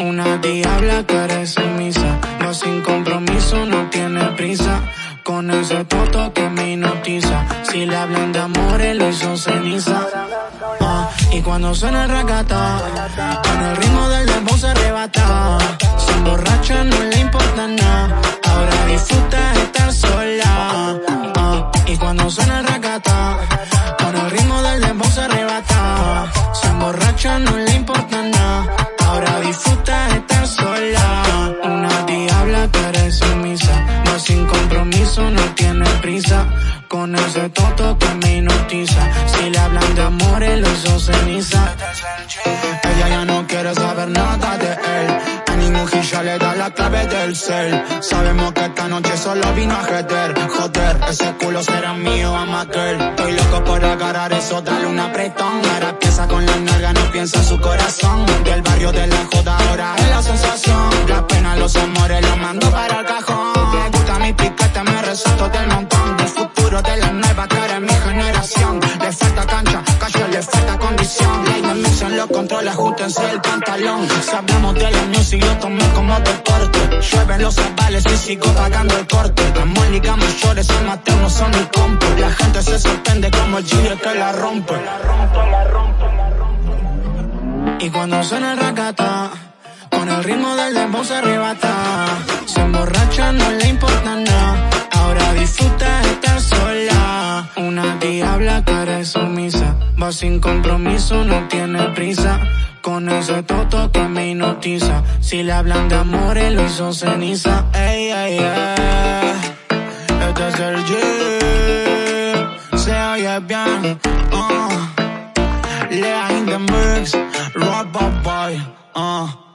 habla que eres sumisa. Va sin compromiso, no tiene prisa. Con ese toto que me hipnotiza. Si le hablan de amor, él lo hizo ceniza. Ah, y cuando suena el racata, con el ritmo del dembow se arrebata. Se emborracha, no le importa nada. Compromiso, no tiene prisa. Con ese toto que me hipnotiza. Si le hablan de amor, él lo hizo ceniza. Ella ya no quiere saber nada de él. A ningún ya le da la clave del cel. Sabemos que esta noche solo vino a joder. Joder, ese culo será mío, amateur. Estoy loco por agarrar eso, dale un apretón. Ahora piensa con la nalga, no piensa en su corazón. Del barrio de la joda, ahora lo controla, ajustense el pantalón. Si hablamos de la music, lo tomé como deporte. Llueven los avales y sigo pagando el corte. En ligas mayores, el Mateo no son el compo. La gente se sorprende como el Gilles que la rompe. Y cuando suena el racata, con el ritmo del dembow se arrebata. Se emborracha, no le importa nada. Ahora disfruta estar sola. Una diabla que eres sumisa. Va sin compromiso, no tiene prisa. Con ese toto que me hipnotiza. Si le hablan de amor, él lo hizo ceniza. Ey, ey, ey. Este es el G. Se oye bien. Uh. Lea in the mix. Rock boy. Uh.